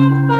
Bye.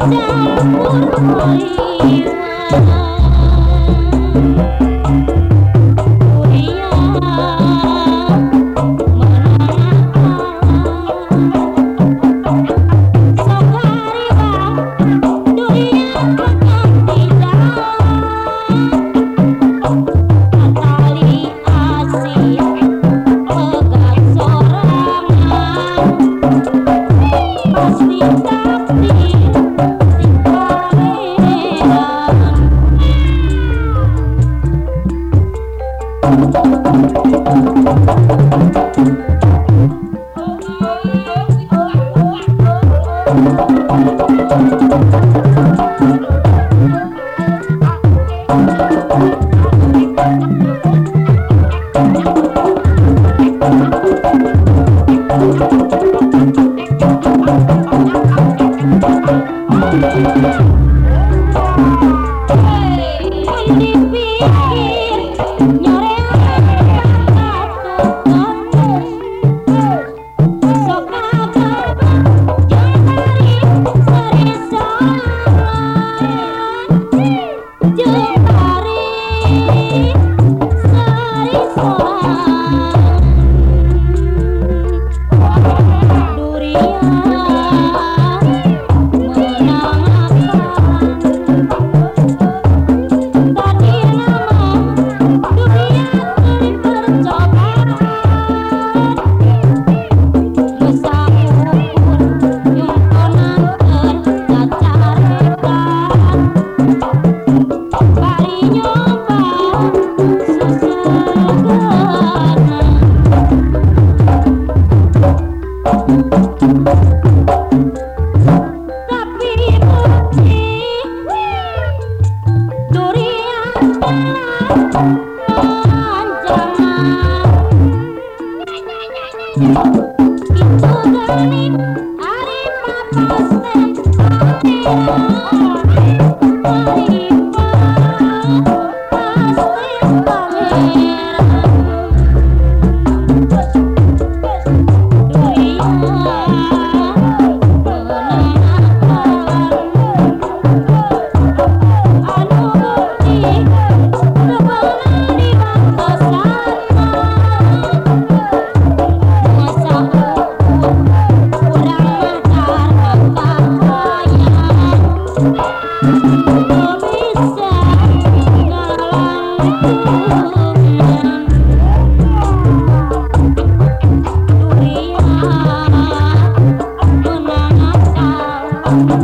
đã muốn hồi hoàng Thank you.